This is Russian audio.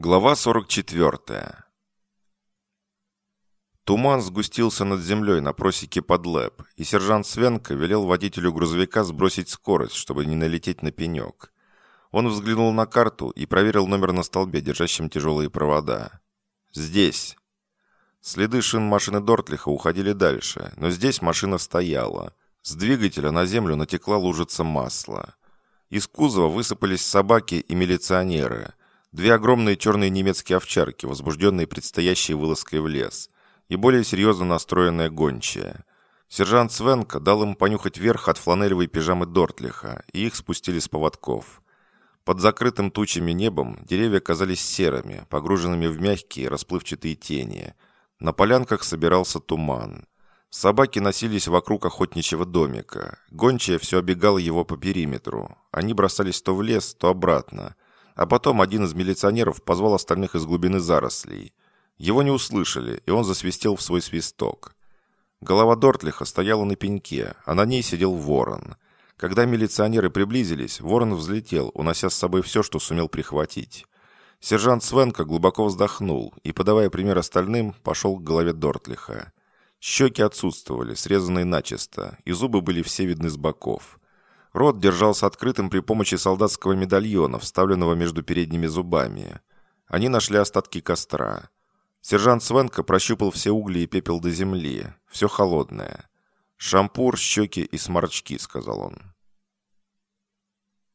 Глава 44. Туман сгустился над землей на просеке под лэп, и сержант Свенко велел водителю грузовика сбросить скорость, чтобы не налететь на пенек. Он взглянул на карту и проверил номер на столбе, держащем тяжелые провода. «Здесь». Следы шин машины Дортлиха уходили дальше, но здесь машина стояла. С двигателя на землю натекла лужица масла. Из кузова высыпались собаки и милиционеры – Две огромные черные немецкие овчарки, возбужденные предстоящей вылазкой в лес, и более серьезно настроенная гончая. Сержант Свенка дал им понюхать верх от фланелевой пижамы Дортлиха, и их спустили с поводков. Под закрытым тучами небом деревья казались серыми, погруженными в мягкие расплывчатые тени. На полянках собирался туман. Собаки носились вокруг охотничьего домика. Гончая все обегала его по периметру. Они бросались то в лес, то обратно – а потом один из милиционеров позвал остальных из глубины зарослей. Его не услышали, и он засвистел в свой свисток. Голова Дортлиха стояла на пеньке, а на ней сидел ворон. Когда милиционеры приблизились, ворон взлетел, унося с собой все, что сумел прихватить. Сержант Свенка глубоко вздохнул и, подавая пример остальным, пошел к голове Дортлиха. Щеки отсутствовали, срезанные начисто, и зубы были все видны с боков. Рот держался открытым при помощи солдатского медальона, вставленного между передними зубами. Они нашли остатки костра. Сержант Свенко прощупал все угли и пепел до земли. Все холодное. «Шампур, щеки и сморчки», — сказал он.